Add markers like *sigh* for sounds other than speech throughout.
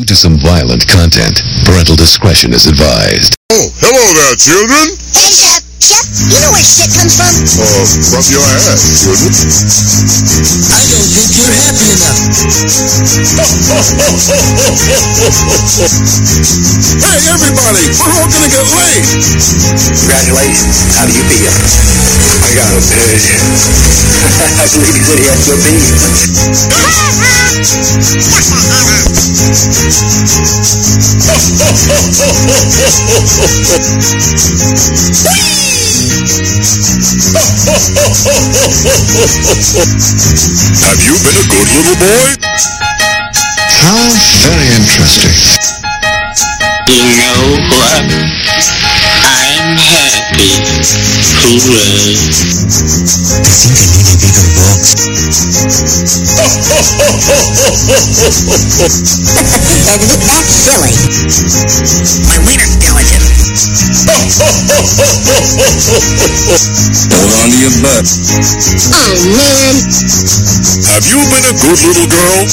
Due to some violent content, parental discretion is advised. Oh, hello there, children. Hey, Chip, you know where shit comes from? Uh, from your ass, children. I don't think you're happy enough. *laughs* hey, everybody, we're all gonna get laid. Congratulations. How do you feel? I got a good. I believe he said he had good beef. Have you been a good little boy? How very interesting. You know what? I'm happy. Hooray. I think I need a bigger box. That's silly. My wiener's delicate. Hold on to your butt. Oh, man. Have you been a good little girl?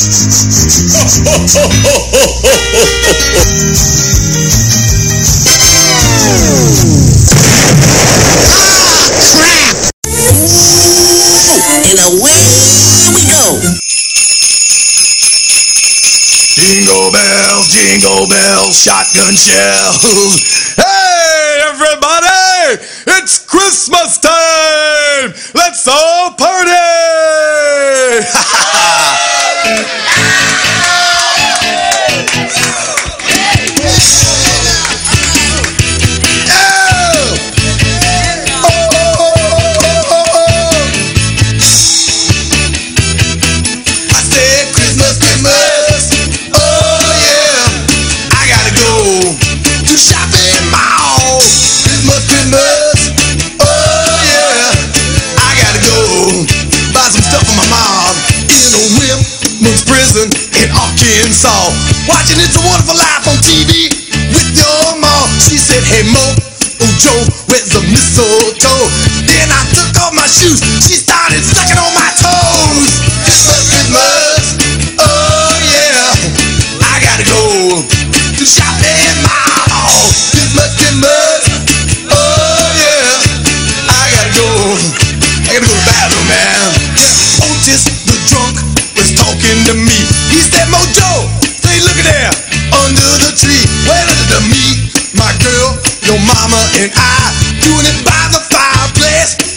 *laughs* And away we go. Jingle bells, jingle bells, shotgun shells. Hey, everybody! It's Christmas time! Let's all party! *laughs* prison in Arkansas. Watching It's a Wonderful Life on TV with your mom. She said, Hey Mo, oh Joe, where's the mistletoe? Then I took off my shoes. She started sucking on my toes. Christmas, Christmas. Mama and I doing it by the fireplace?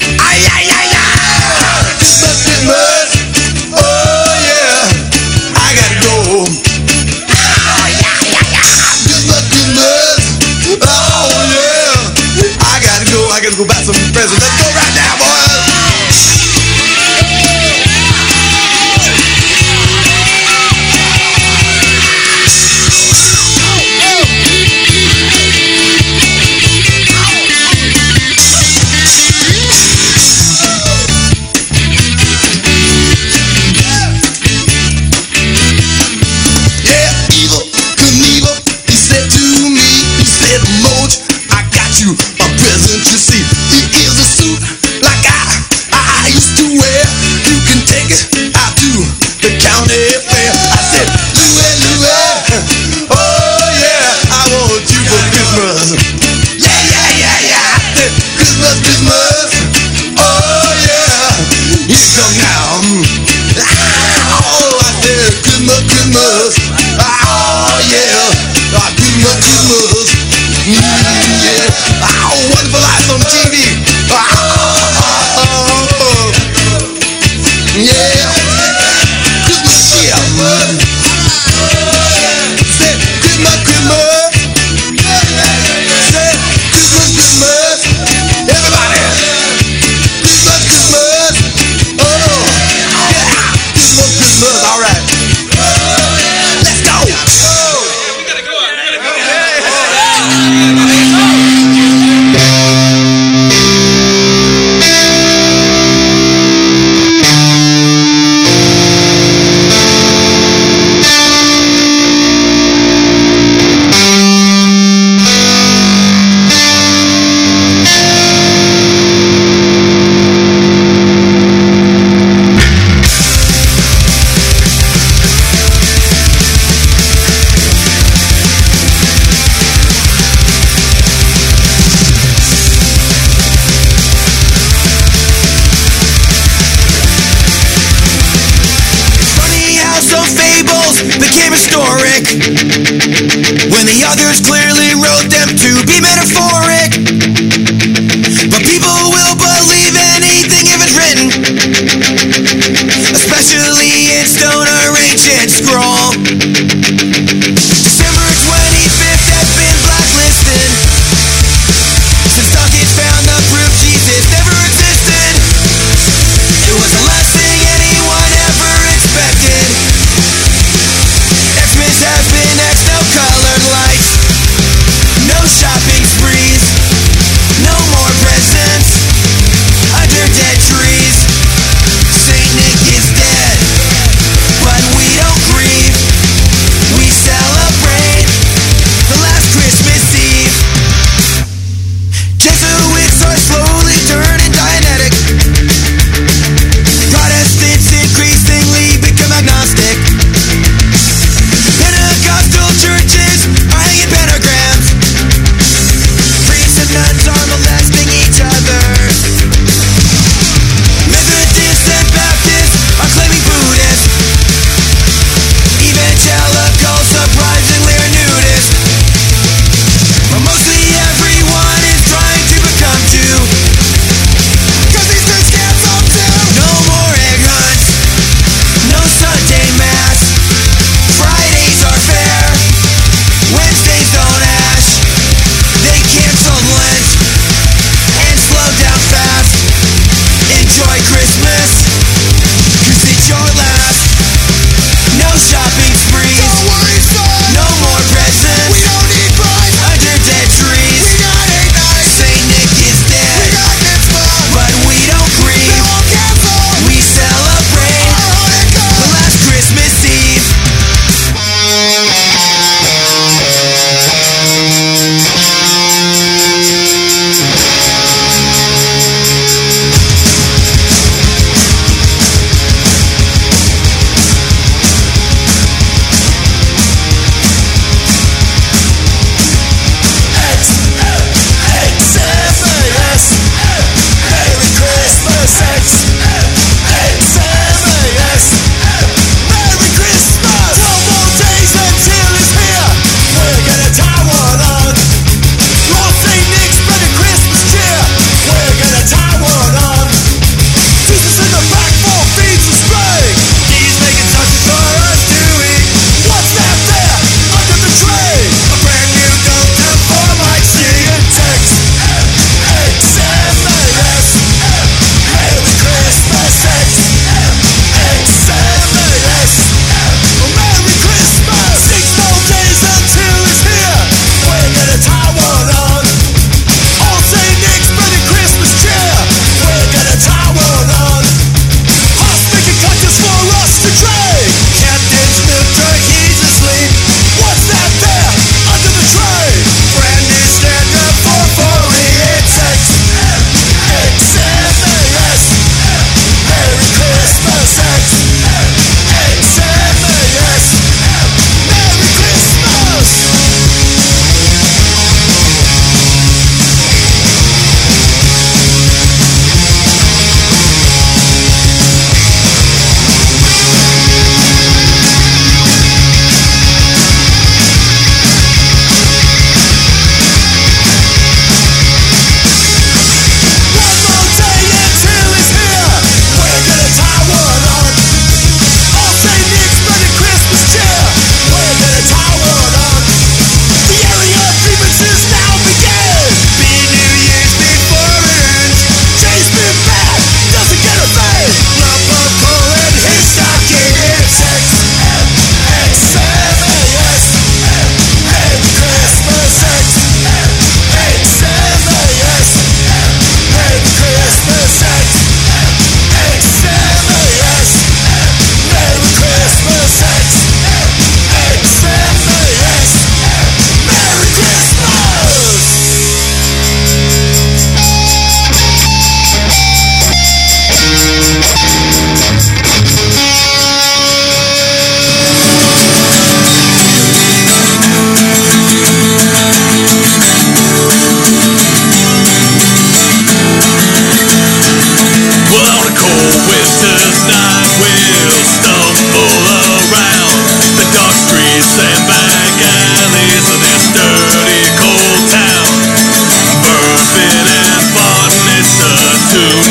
two.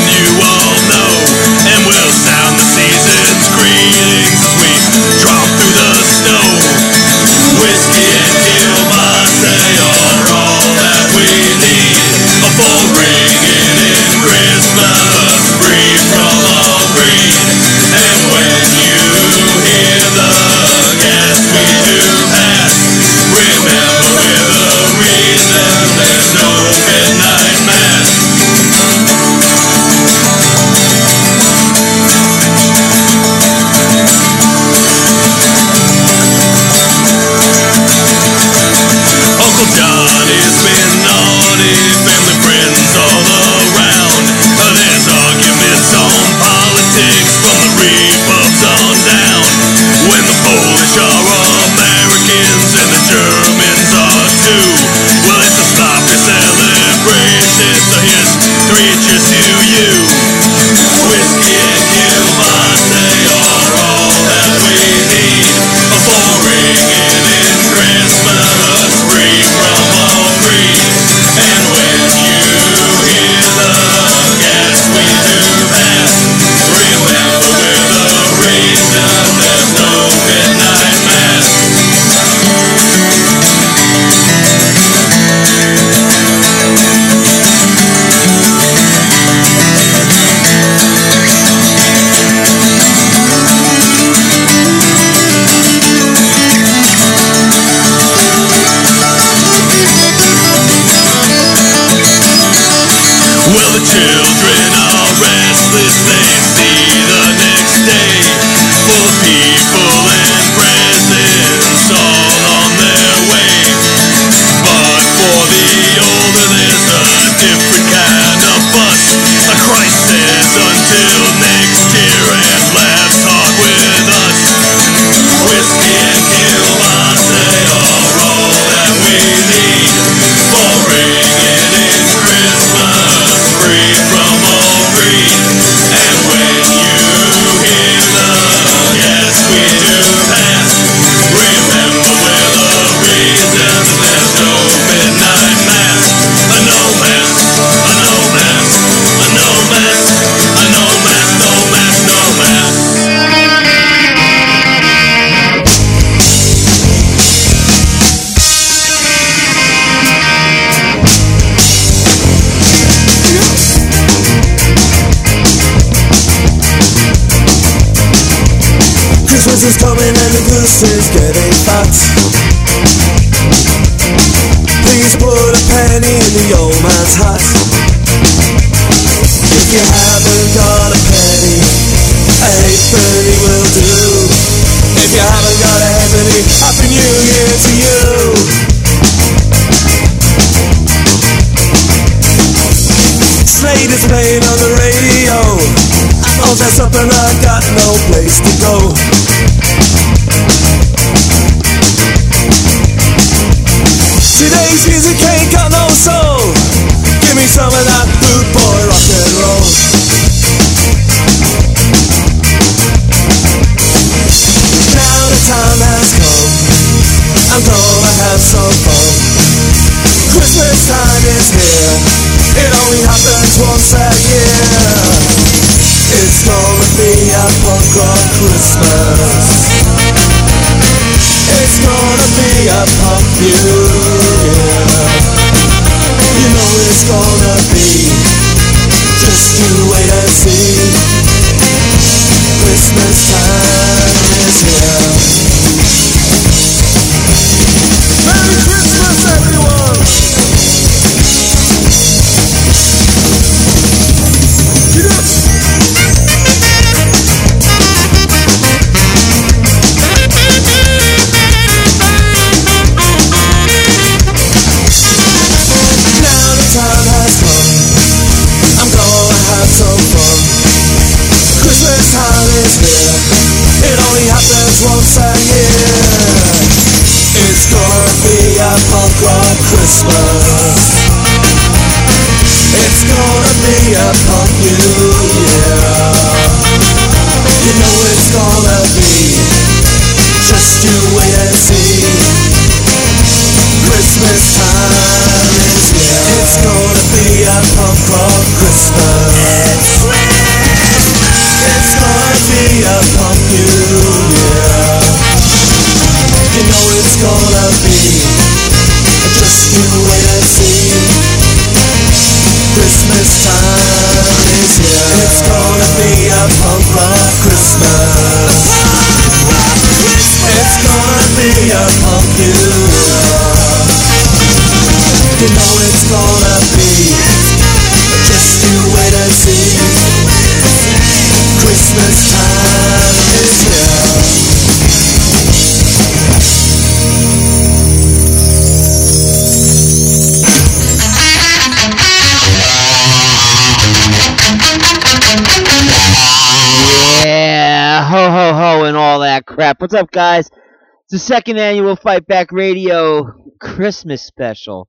What's up, guys? It's the second annual Fight Back Radio Christmas special.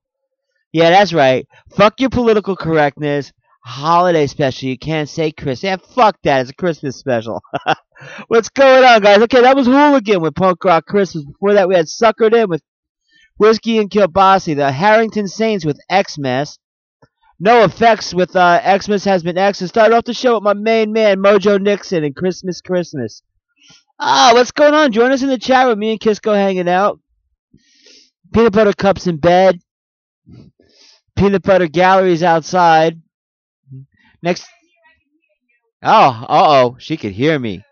Yeah, that's right. Fuck your political correctness. Holiday special. You can't say Chris. Yeah, fuck that. It's a Christmas special. *laughs* What's going on, guys? Okay, that was Hooligan with Punk Rock Christmas. Before that, we had Suckered In with Whiskey and Kilbasi. The Harrington Saints with Xmas. NoFX with uh, Xmas has been X. And started off the show with my main man, Mojo Nixon, and Christmas Christmas. Ah, what's going on? Join us in the chat with me and Kisco hanging out. Peanut butter cups in bed. Peanut butter galleries outside. Next. Oh, uh oh, she could hear me.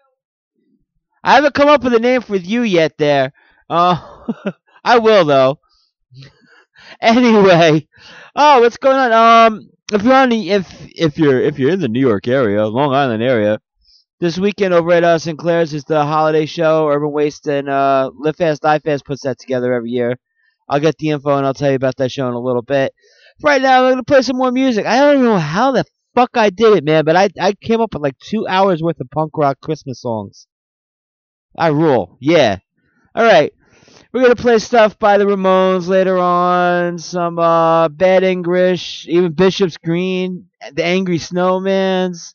I haven't come up with a name for you yet. There. Uh, *laughs* I will though. *laughs* anyway, oh, what's going on? Um, if you're on the if if you're if you're in the New York area, Long Island area, this weekend over at uh, Sinclair's is the holiday show. Urban Waste and uh, Live Fast Die Fast puts that together every year. I'll get the info and I'll tell you about that show in a little bit. Right now, I'm gonna play some more music. I don't even know how the fuck I did it, man, but I I came up with like two hours worth of punk rock Christmas songs. I rule. Yeah. All right. We're gonna play stuff by the Ramones later on. Some uh, Bad English, even Bishop's Green, the Angry Snowmans.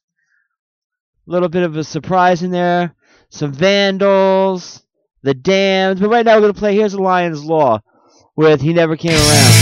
Little bit of a surprise in there. Some Vandals, the Damned. But right now we're gonna play Here's a Lion's Law with He Never Came Around.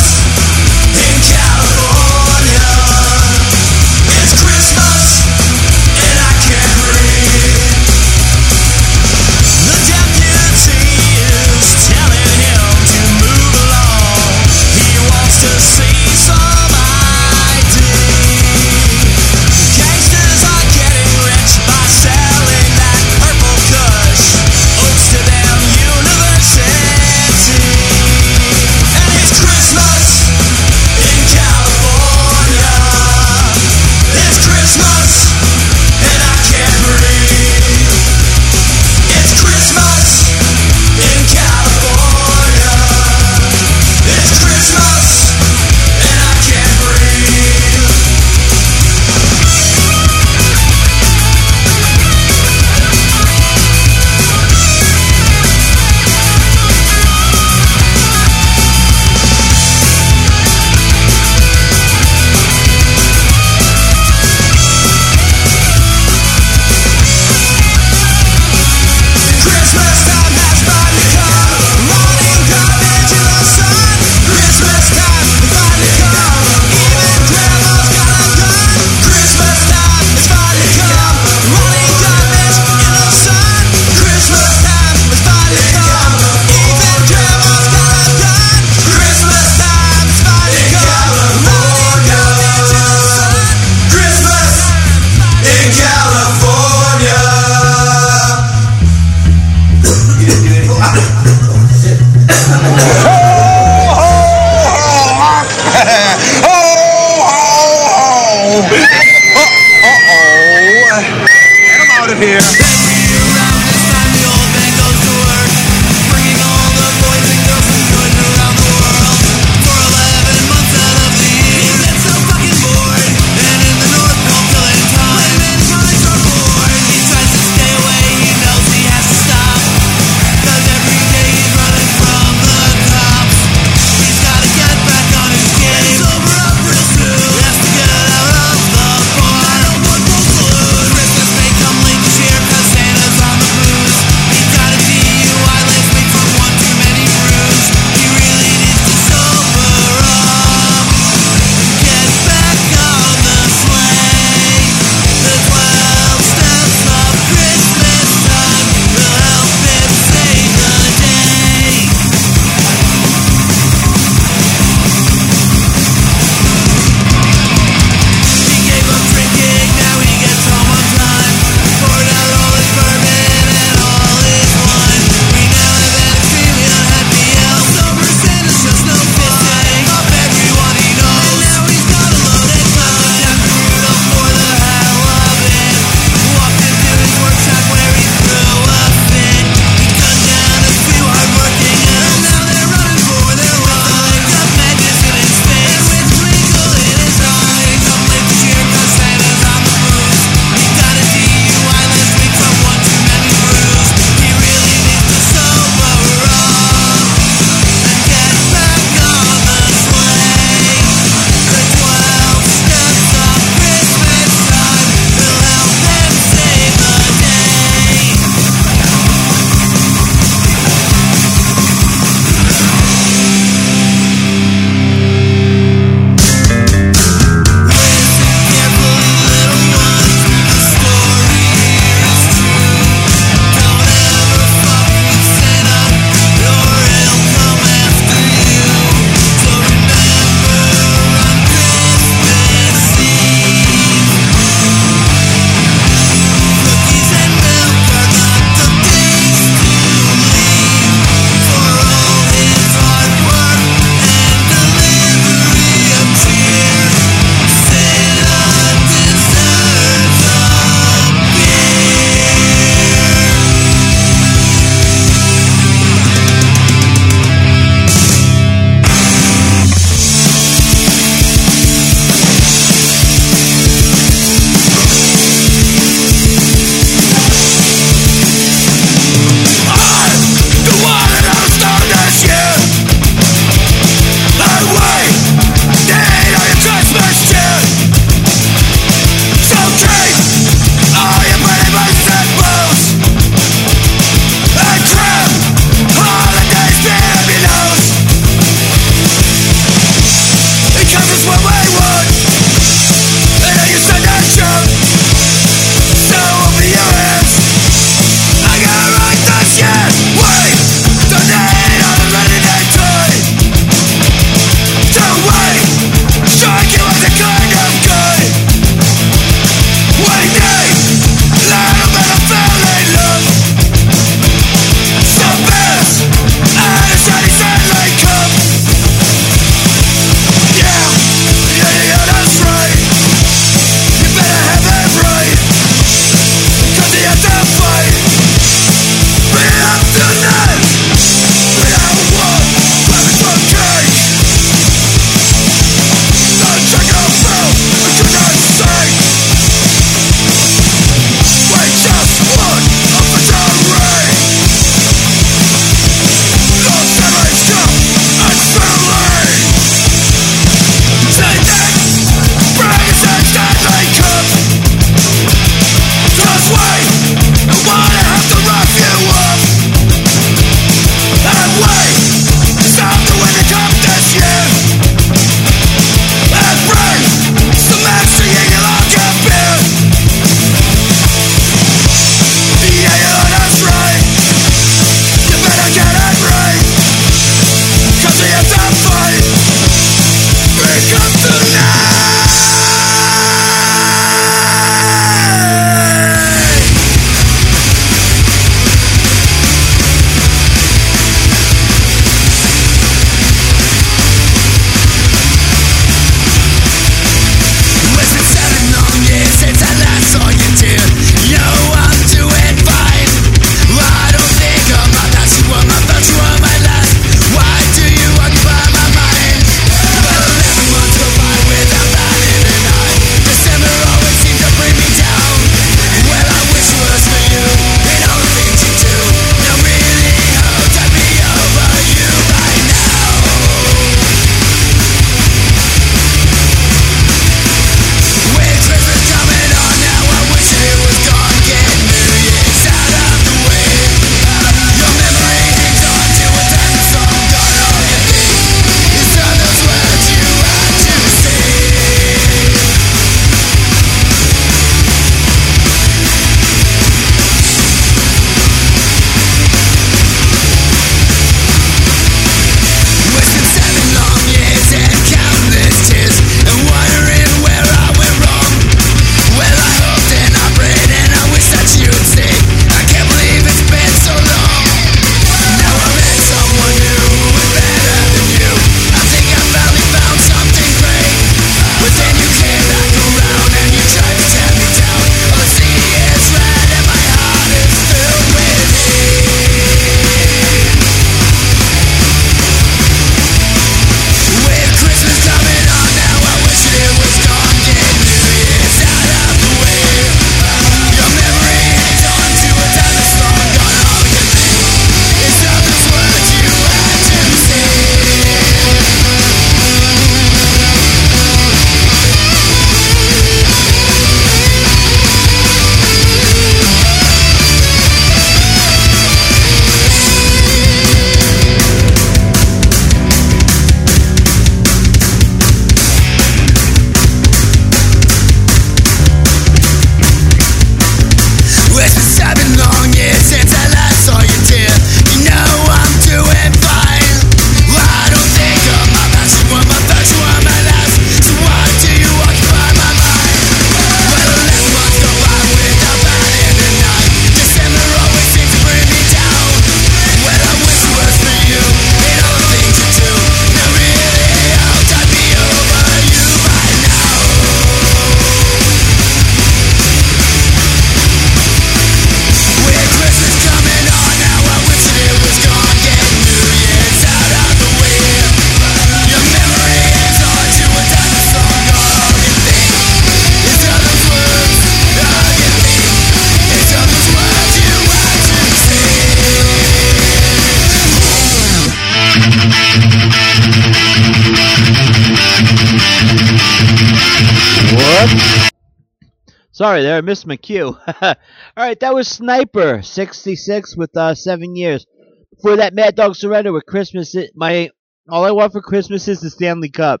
Sorry there, I missed my cue. *laughs* All right, that was Sniper 66 with uh, seven years. Before that, Mad Dog Surrender with Christmas. i- My all I want for Christmas is the Stanley Cup.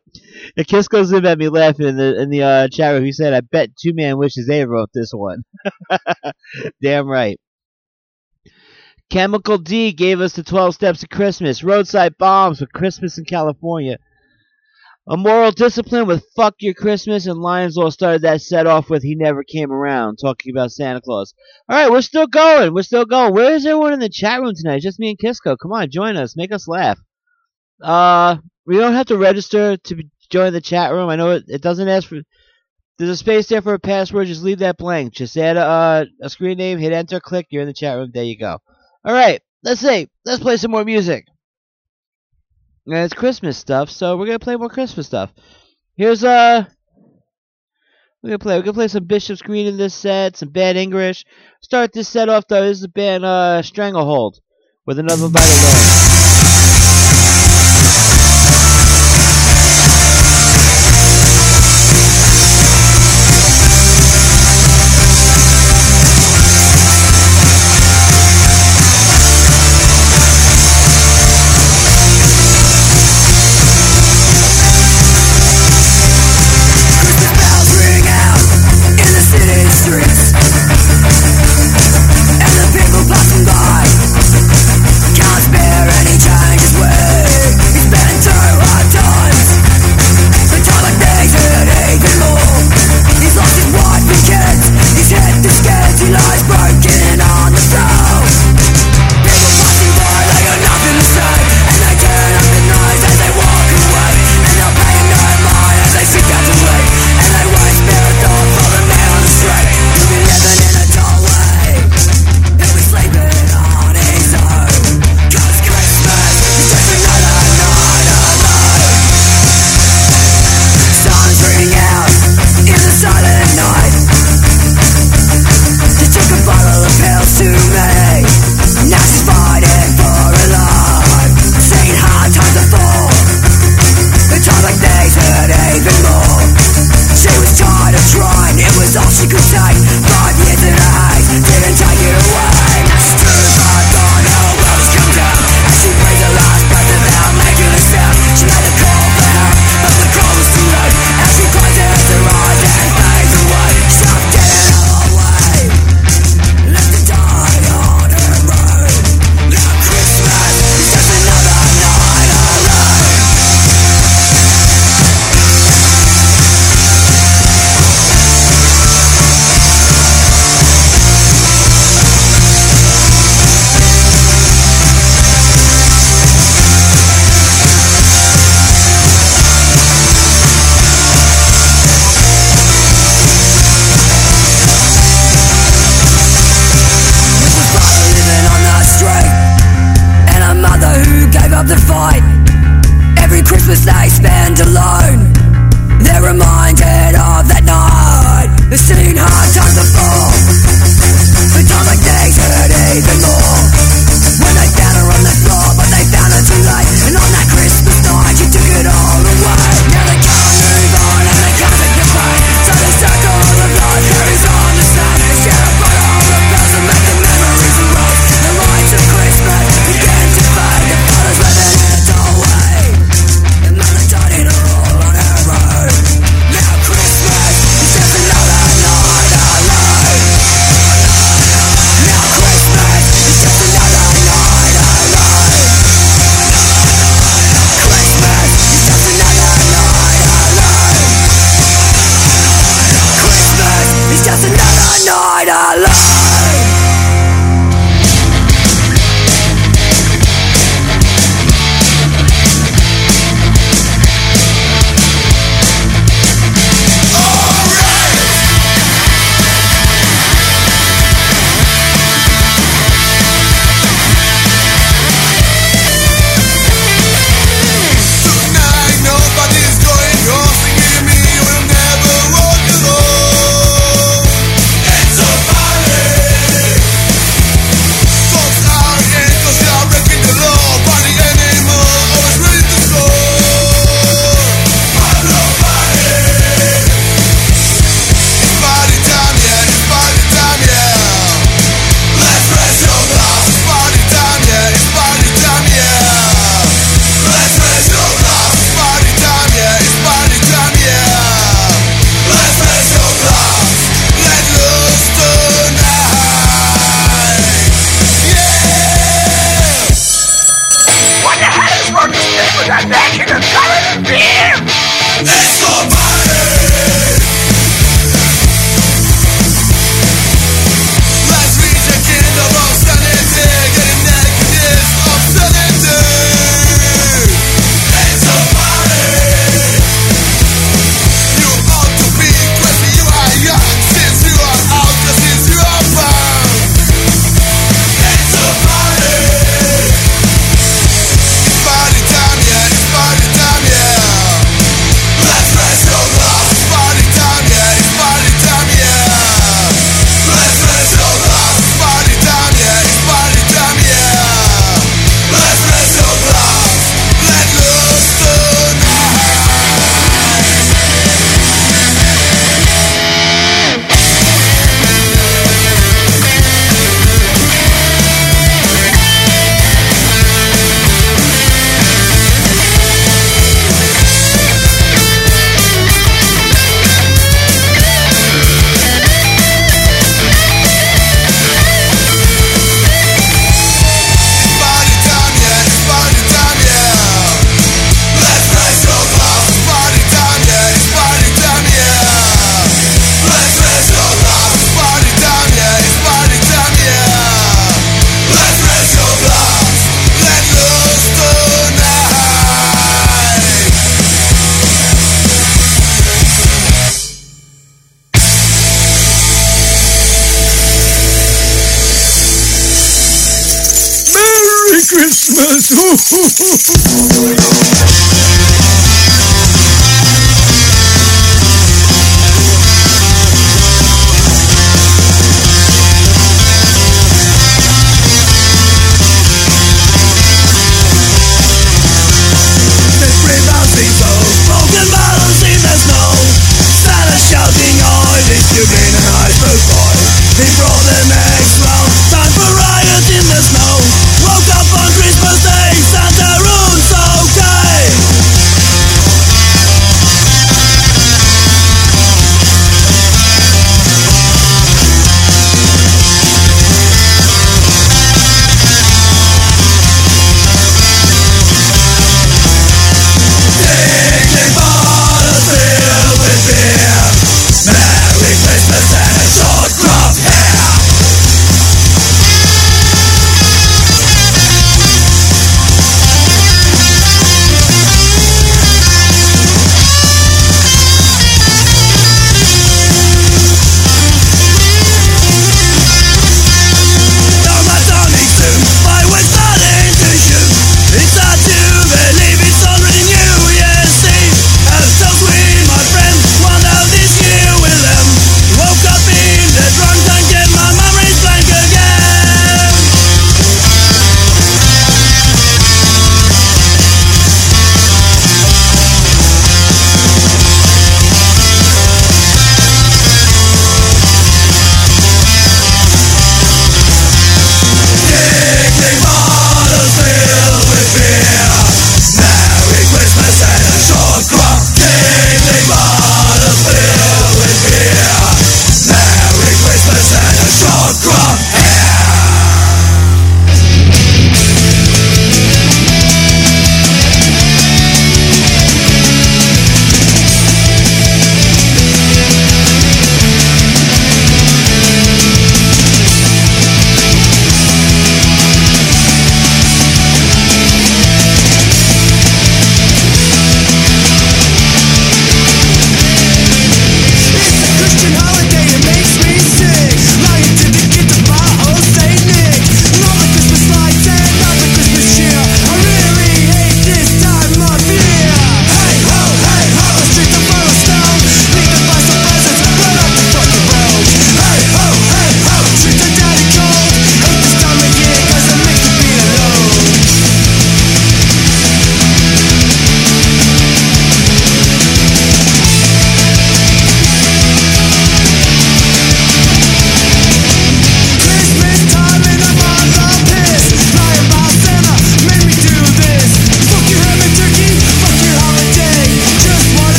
And Kiss goes in at me laughing in the in the uh, chat room. He said, "I bet Two Man wishes they wrote this one." *laughs* Damn right. Chemical D gave us the 12 Steps of Christmas. Roadside Bombs with Christmas in California. A moral discipline with Fuck Your Christmas and Lions Law started that set off with He Never Came Around, talking about Santa Claus. Alright, we're still going. We're still going. Where is everyone in the chat room tonight? Just me and Kisco. Come on, join us. Make us laugh. Uh, we don't have to register to join the chat room. I know it, it doesn't ask for. There's a space there for a password. Just leave that blank. Just add a, uh, a screen name, hit enter, click. You're in the chat room. There you go. All right, let's see. Let's play some more music. And it's Christmas stuff, so we're gonna play more Christmas stuff. Here's uh, we're gonna play. We're gonna play some Bishop's Green in this set, some Bad English. Start this set off though. This is the band uh Stranglehold with another vital load.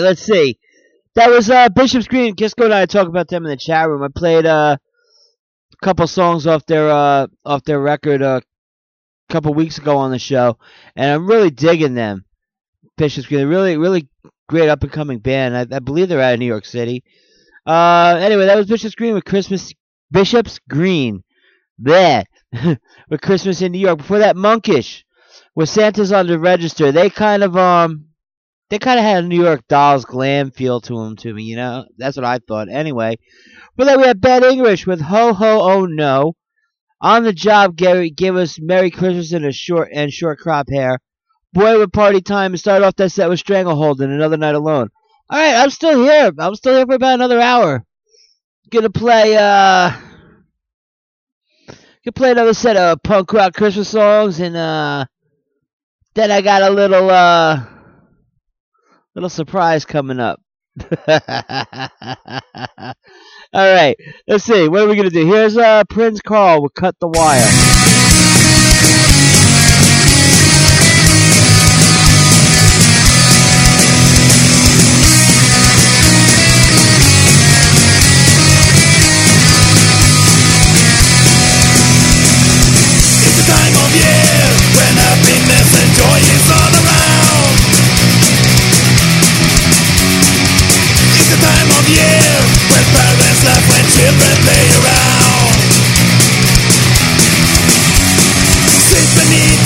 Let's see. That was uh, Bishop's Green. Kisco and I talk about them in the chat room. I played uh, a couple songs off their uh, off their record uh, a couple weeks ago on the show, and I'm really digging them. Bishop's Green, really, really great up and coming band. I, I believe they're out of New York City. Uh, anyway, that was Bishop's Green with Christmas. Bishop's Green, there *laughs* with Christmas in New York. Before that, Monkish with Santa's on the Register. They kind of um they kind of had a New York Dolls glam feel to them, to me, you know? That's what I thought. Anyway, but then we had Bad English with Ho Ho Oh No. On the job, Gary, give us Merry Christmas and a short and short crop hair. Boy with party time and started off that set with Stranglehold and Another Night Alone. All right, I'm still here. I'm still here for about another hour. Gonna play uh, gonna play another set of punk rock Christmas songs and uh, then I got a little uh little surprise coming up. *laughs* All right, let's see. What are we gonna do? Here's uh, Prince Carl. We'll cut the wire.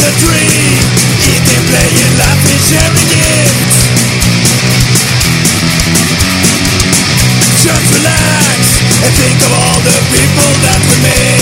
The a dream Eating, playing, laughing, sharing it Just relax and think of all the people that we made.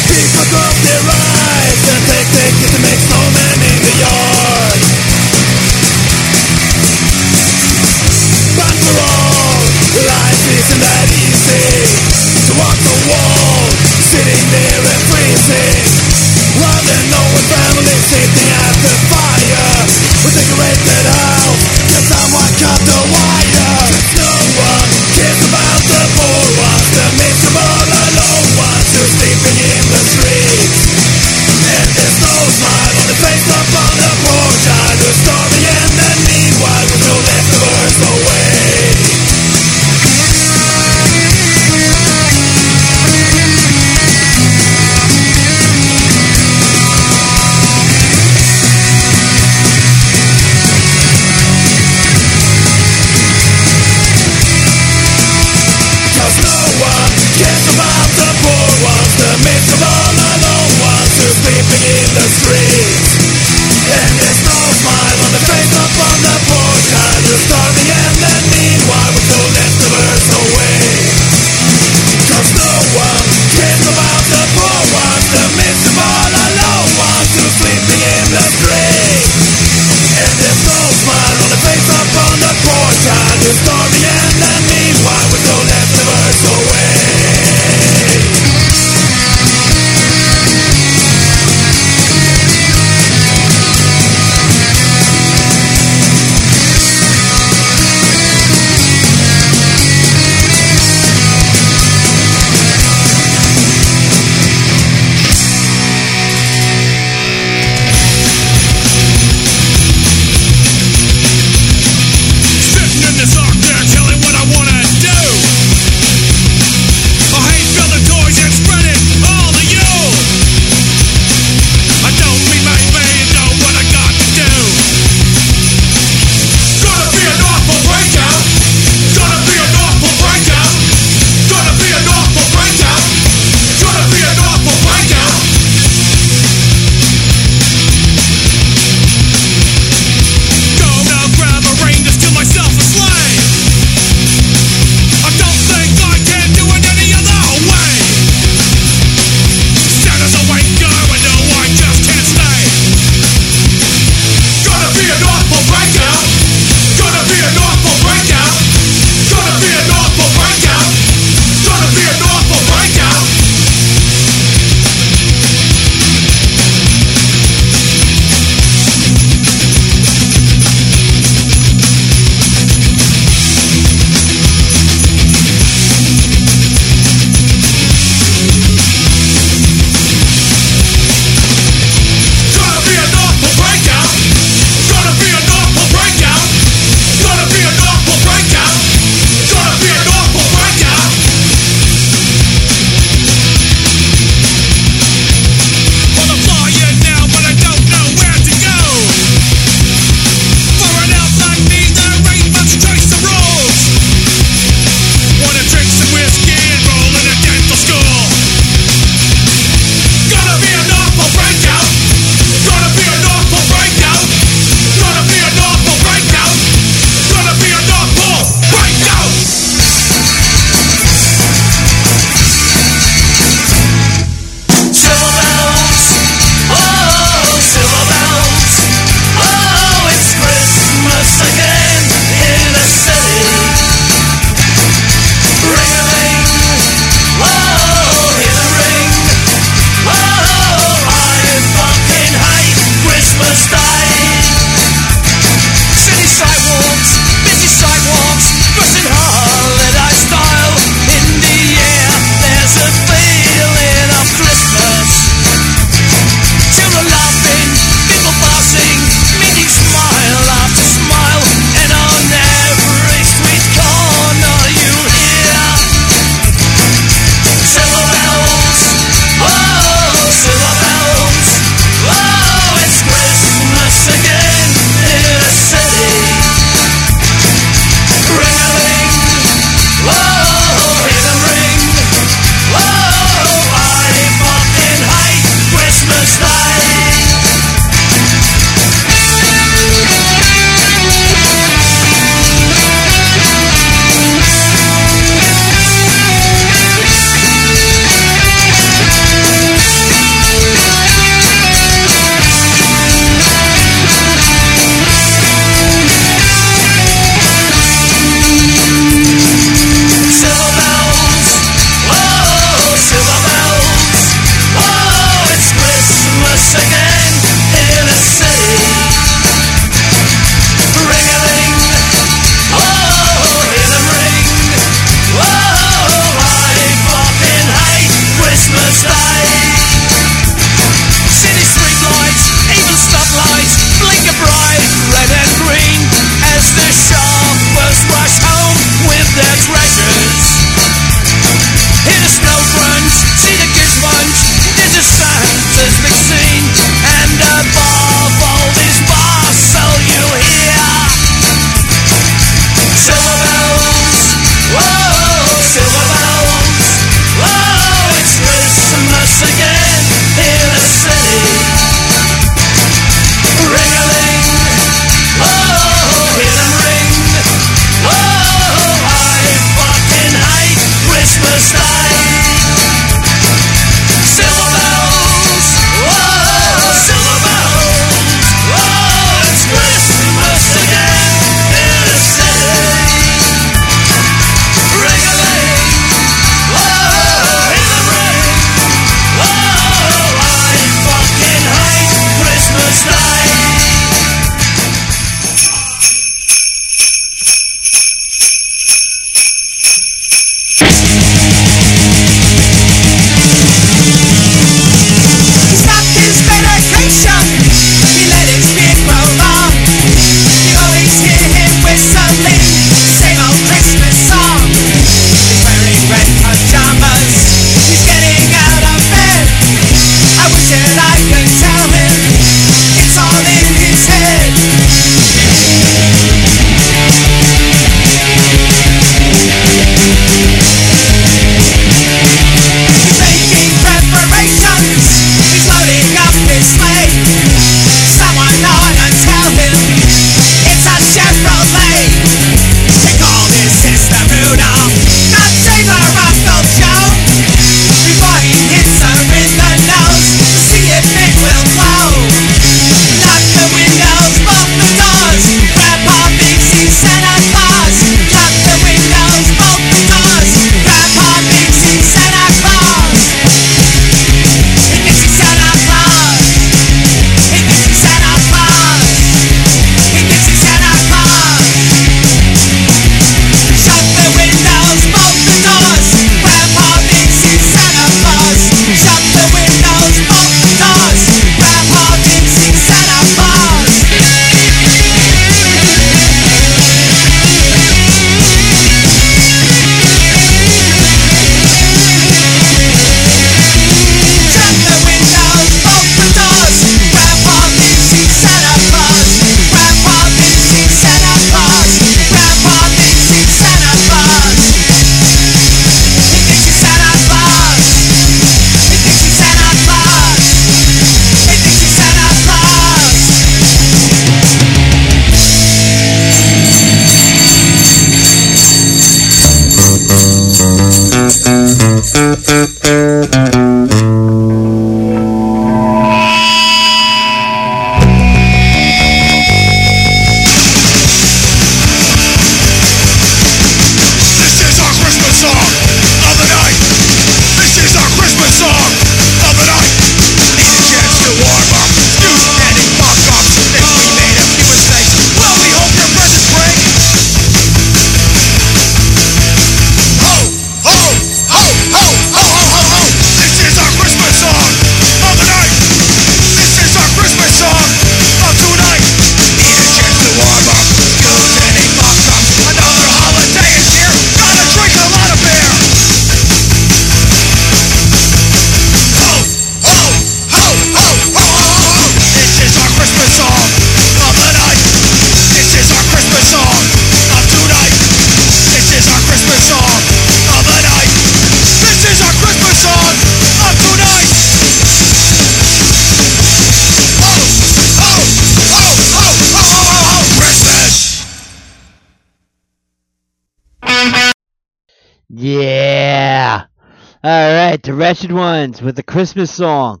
The Wretched Ones with the Christmas song.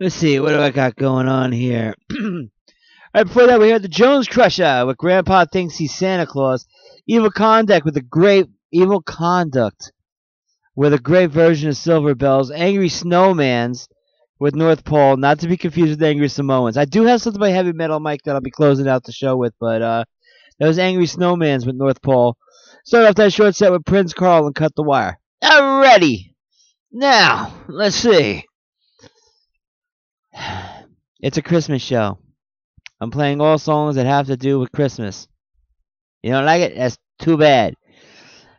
Let's see, what do I got going on here? *clears throat* right before that, we heard the Jones Crusher with Grandpa Thinks He's Santa Claus. Evil Conduct with a great Evil Conduct with a great version of Silver Bells. Angry Snowmans with North Pole, not to be confused with Angry Samoans. I do have something by Heavy Metal Mike that I'll be closing out the show with, but uh, that was Angry Snowmans with North Pole. Start off that short set with Prince Carl and Cut the Wire. Alrighty. Now, let's see. It's a Christmas show. I'm playing all songs that have to do with Christmas. You don't like it? That's too bad.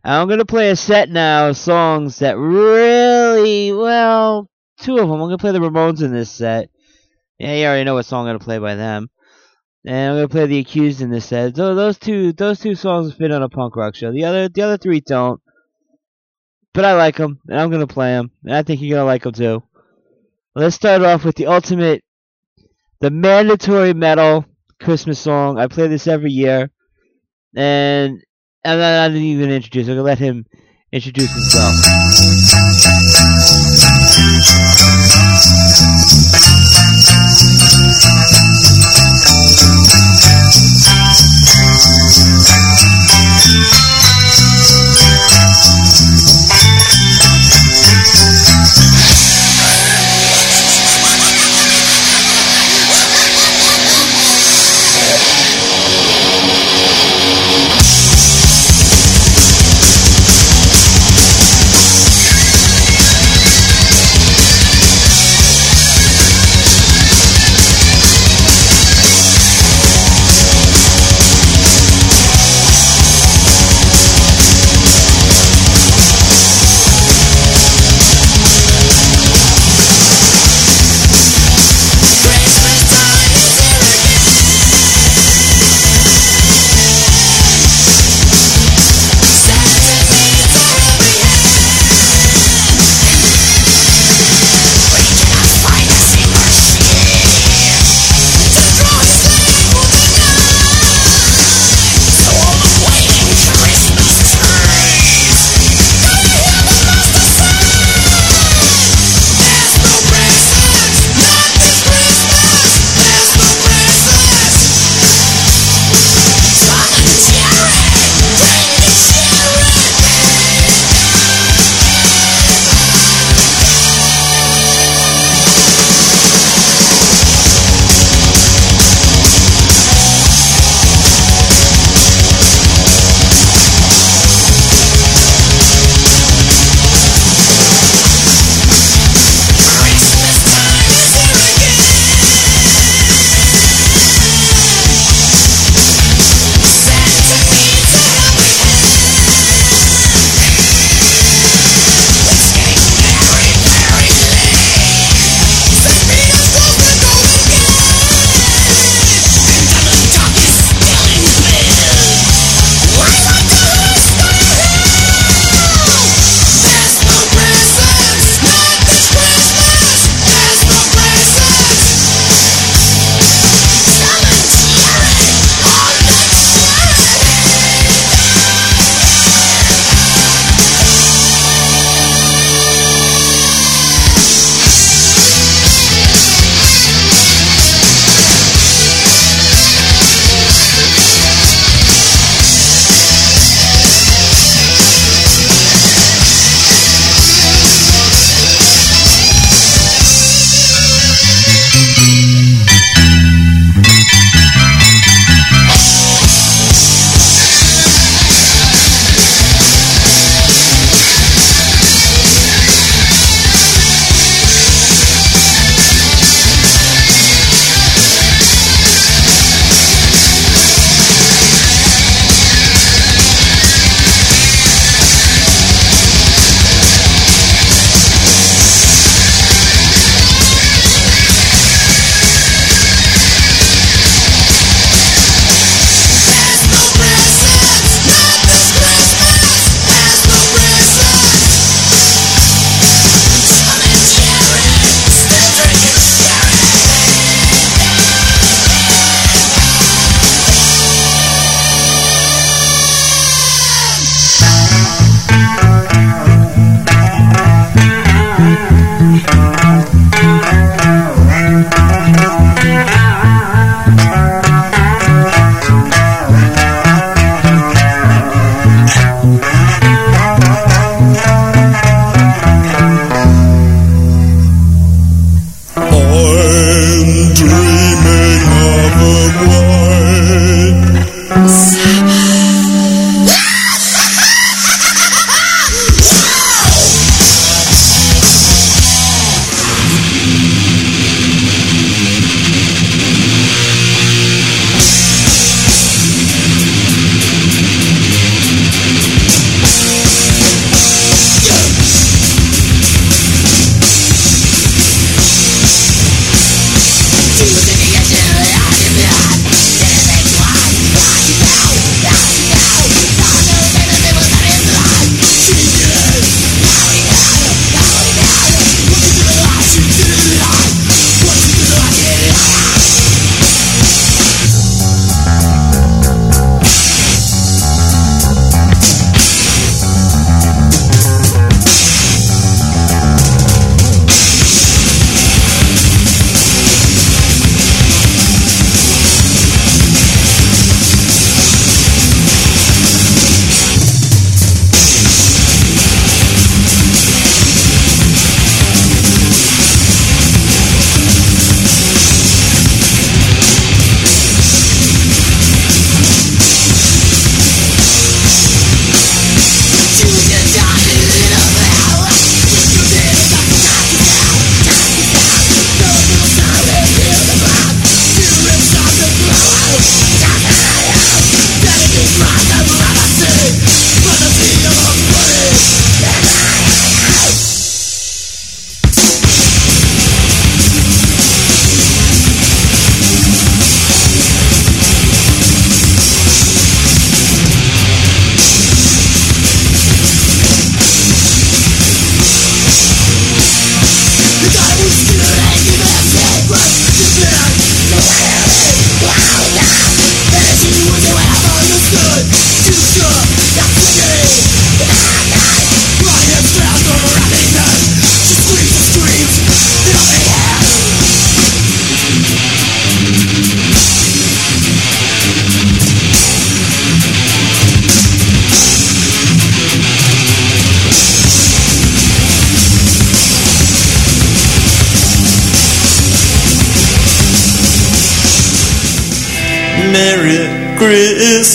I'm going to play a set now of songs that really, well, two of them. I'm going to play the Ramones in this set. Yeah, you already know what song I'm going to play by them. And I'm going to play The Accused in this set. So those two those two songs fit on a punk rock show. The other the other three don't. But I like him, and I'm going to play him, And I think you're going to like him too. Let's start off with the ultimate, the mandatory metal Christmas song. I play this every year. And I'm not, I didn't even introduce. I'm to let him introduce himself. Christmas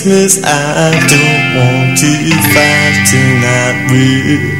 business I don't want to fight tonight with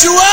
you up.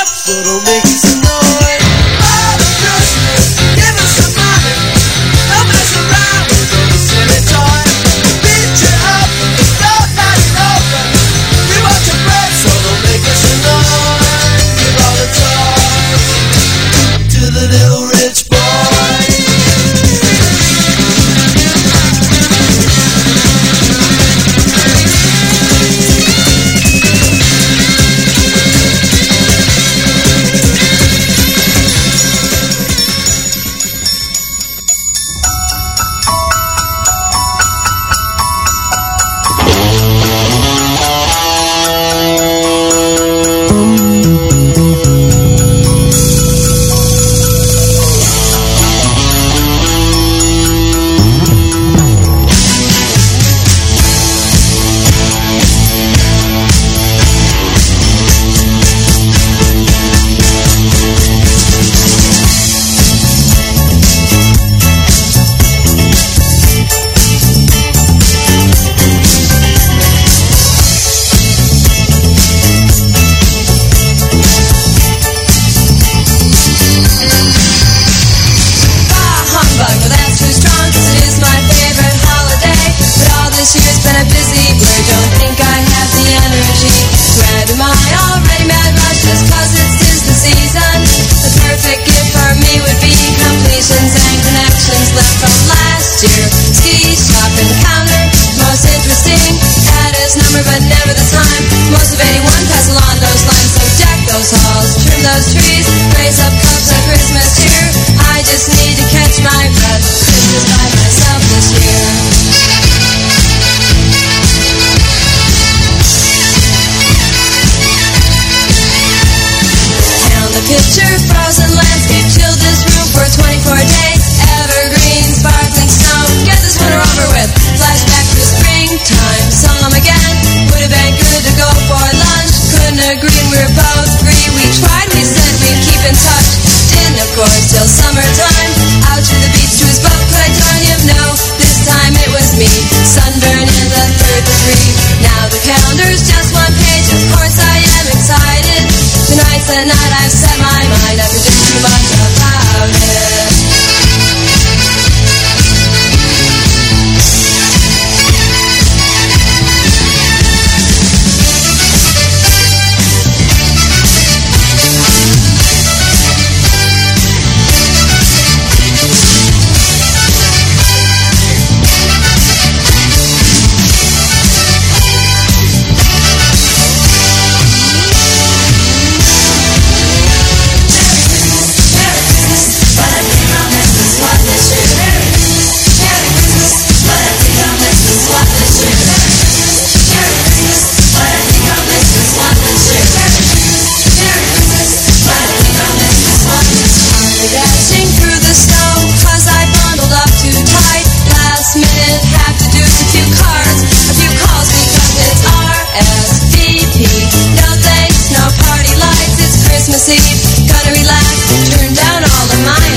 Gonna relax, and turn down all the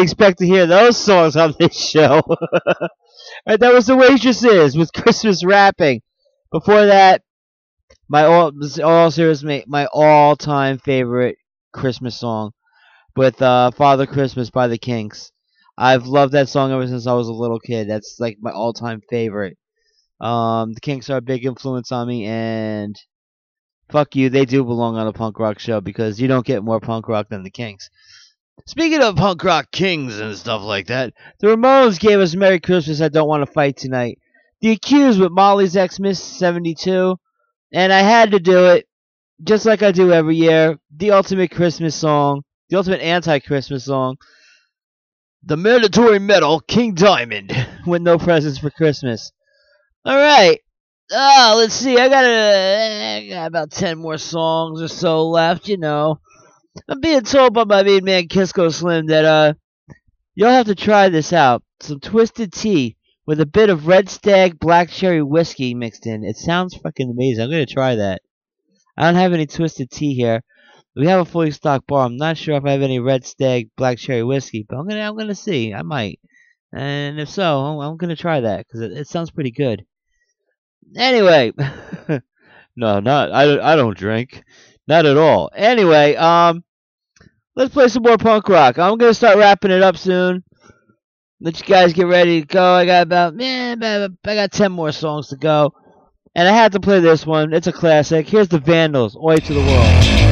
expect to hear those songs on this show. *laughs* Alright, that was the waitresses with Christmas wrapping. Before that, my all, all serious my all-time favorite Christmas song with uh, Father Christmas by the Kinks. I've loved that song ever since I was a little kid. That's like my all-time favorite. Um, the Kinks are a big influence on me, and fuck you, they do belong on a punk rock show because you don't get more punk rock than the Kinks. Speaking of punk rock kings and stuff like that, the Ramones gave us Merry Christmas, I Don't Want to Fight Tonight. The Accused with Molly's Xmas 72, and I had to do it, just like I do every year, the ultimate Christmas song, the ultimate anti-Christmas song, the mandatory metal King Diamond *laughs* with No Presents for Christmas. Alright, Oh, let's see. I got, a, I got about 10 more songs or so left, you know. I'm being told by my main man Kisco Slim that uh you'll have to try this out. Some twisted tea with a bit of red stag black cherry whiskey mixed in. It sounds fucking amazing. I'm gonna try that. I don't have any twisted tea here. We have a fully stocked bar. I'm not sure if I have any red stag black cherry whiskey, but I'm gonna I'm gonna see. I might. And if so, I'm, gonna try that because it, it sounds pretty good. Anyway, *laughs* no, not I. I don't drink, not at all. Anyway, um, let's play some more punk rock. I'm gonna start wrapping it up soon. Let you guys get ready to go. I got about man, I got ten more songs to go, and I had to play this one. It's a classic. Here's the Vandals, "Oi to the World."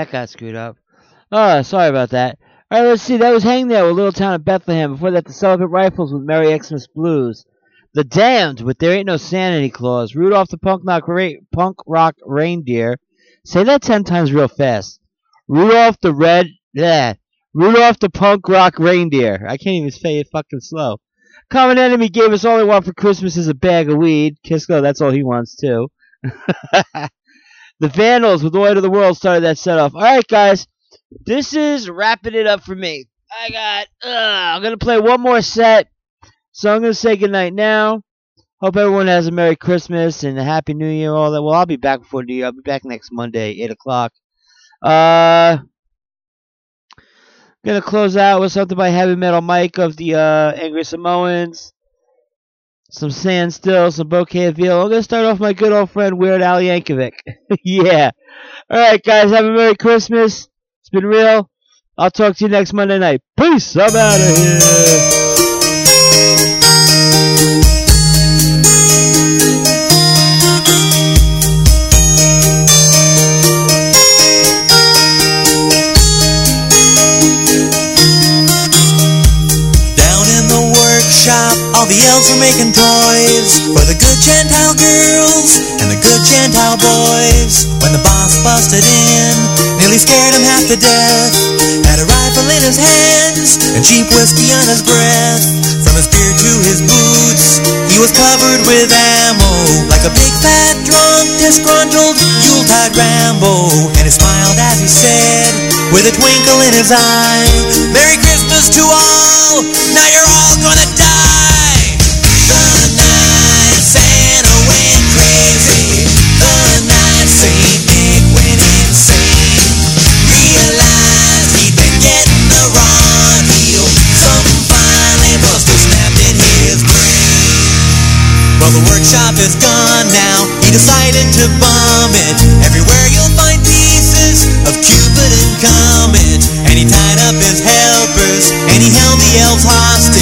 That got screwed up. Oh, sorry about that. All right, let's see. That was Hang There with Little Town of Bethlehem. Before that, the Celibate Rifles with Merry Xmas Blues. The Damned with There Ain't No Sanity Clause. Rudolph the Punk Rock, Punk Rock Reindeer. Say that ten times real fast. Rudolph the Red. Yeah. Rudolph the Punk Rock Reindeer. I can't even say it fucking slow. Common Enemy gave us all they want for Christmas is a bag of weed. Kisco, that's all he wants too. *laughs* the Vandals with the Light of the World started that set off. All right, guys, this is wrapping it up for me. I got. Uh, I'm gonna play one more set, so I'm gonna say goodnight now. Hope everyone has a Merry Christmas and a Happy New Year. All that. Well, I'll be back before New Year. I'll be back next Monday, eight o'clock. Uh. Gonna close out with something by Heavy Metal Mike of the uh, Angry Samoans. Some Sand Still, some Bouquet of Veal. I'm gonna start off my good old friend Weird Al Yankovic. *laughs* yeah. Alright guys, have a Merry Christmas. It's been real. I'll talk to you next Monday night. Peace. I'm out of here. Making toys for the good Gentile girls and the good Gentile boys. When the boss busted in, nearly scared him half to death. Had a rifle in his hands and cheap whiskey on his breath. From his beard to his boots, he was covered with ammo, like a big fat drunk, disgruntled Yuletide Rambo. And he smiled as he said, with a twinkle in his eye, Merry Christmas to all. Now you're all gonna die. Well, the night Saint Nick went insane. Realized he'd been getting the wrong, you some finally was to step in his dream. But the workshop is gone now. He decided to bomb it. Everywhere you'll find pieces of Cupid and Comet. And he tied up his helpers, and he held the elves hostage.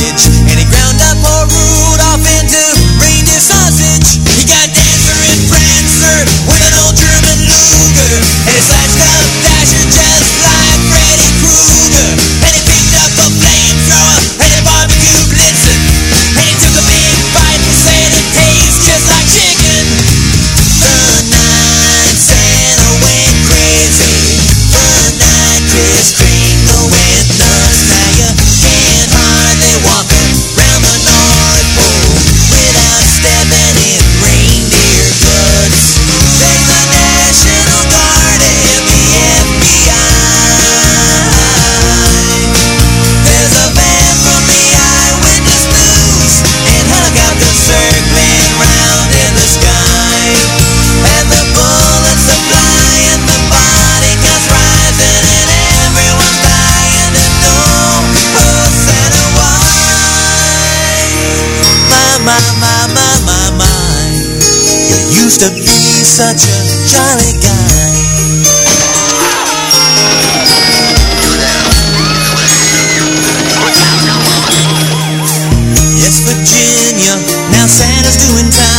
used to be such a jolly guy. Yes, Virginia, now Santa's doing time.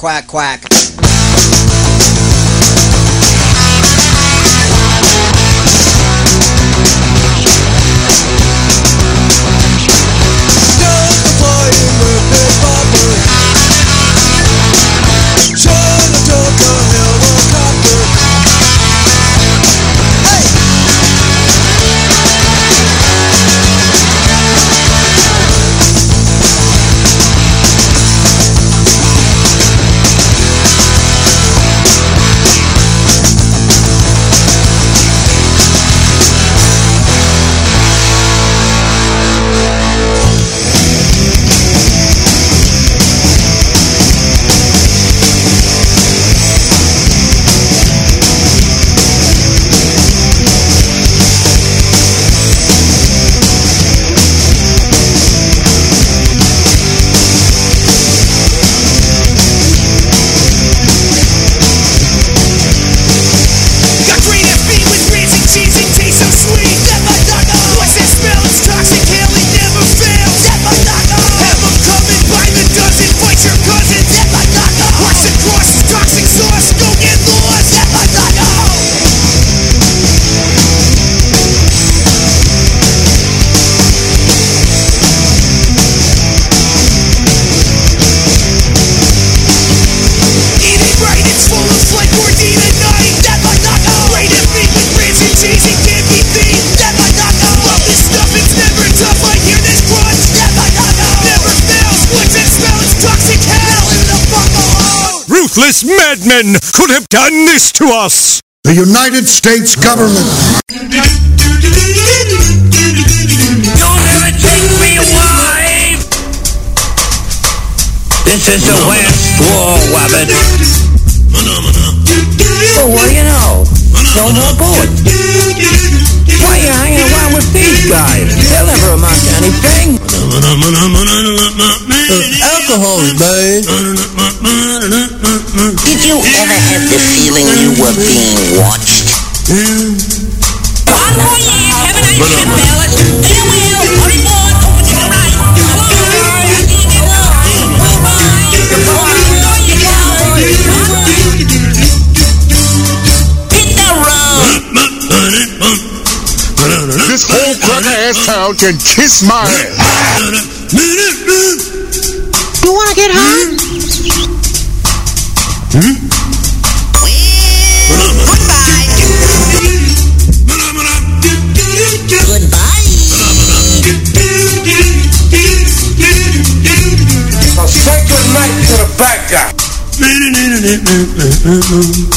Quack, quack. Ruthless madmen could have done this to us! The United States government. You'll never take me away. This is the West Wall, Wabbit. Oh, what do you know? No more bullets. Why are you hanging around with these guys? They'll never amount to anything. Uh, alcohol, man. *laughs* Did you ever have the feeling you were being watched? One more year, have a nice trip, fellas. Farewell, to the right. Hit the road. This whole cracker ass town can kiss my ass! Get